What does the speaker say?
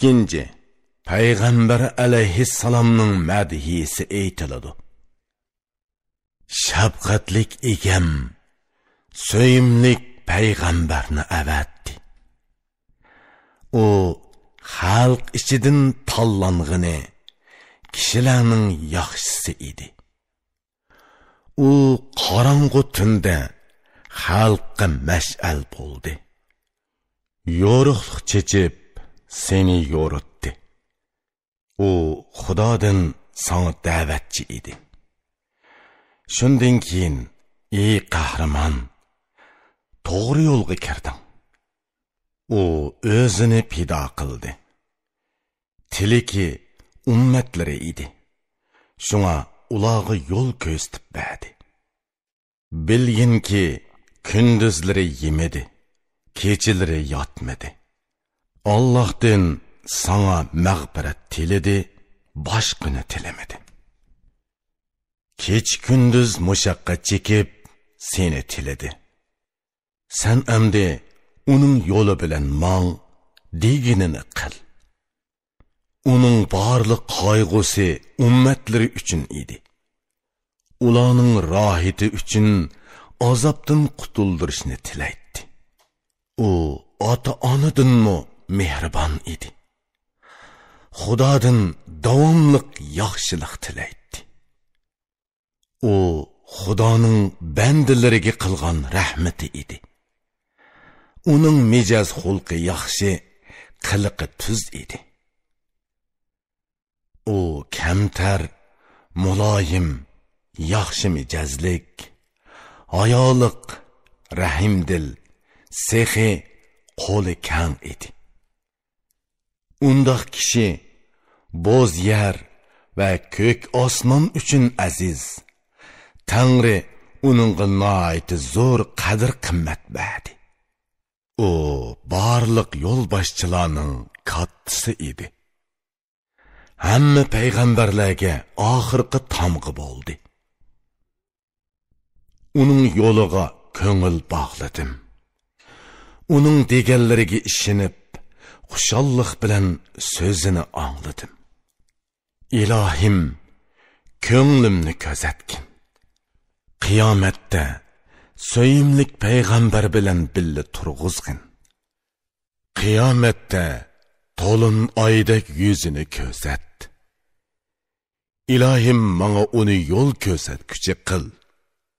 ikkinchi. Payg'ambar alayhissalomning madhiysi aytiladi. Shafqatlik egam so'yimlik payg'ambarni avatdi. U xalq ichidan tanlang'ini kishilarning yaxshisi edi. U qorong'u tunda xalqqa mash'al bo'ldi. Yo'riqlik chechib seni yo'ritdi. U xudodan sanga da'vatchi edi. Shundan keyin ey qahramon to'g'ri yo'lga kirding. U o'zini pido qildi. Tiliki ummatlari edi. Shunga ularga yo'l ko'rsatib berdi. Bilginki kunduzlari yemedi kechalari yotmadi Allah'tın sana mag'firat tiledi, başkını tilamadi. Kech kunduz muşakka chekib seni tiladi. Sen amdi uning yo'li bilan mang deginini qil. Uning barliq qayg'usi ummatlari uchun edi. Ularning rohiti uchun azobdan qutuldirishni tilaydi. U ota onadanmi mehribon edi. Xudodan davomliq yaxshilik tilaydi. U xudoning bandalariga qilgan rahmati edi. Uning mijoz xulqi yaxshi qiliqi tuz edi. U kamtar muloyim yaxshi mijozlik ayoliq rahimdil sehi qo'li kang edi. Undoq kishi bo'z yer va ko'k osmon uchun aziz. Tangri uningga noiti zo'r qadr qimmat berdi u barliq yo'lboshchilarning kattasi edi. Hamma payg'ambarlarga oxirgi tomg'i bo'ldi. Uning yo'liga ko'ngil bog'ladim. Uning deganlariga ishonib xushalliq bilan so'zini angladim ilohim ko'nglimni kuzatgin qiyomatda so'yimlik payg'ambar bilan billa turg'izgin qiyomatda to'lin oydek yuzini ko'zat ilohim manga uni yo'l ko'rsatguchi qil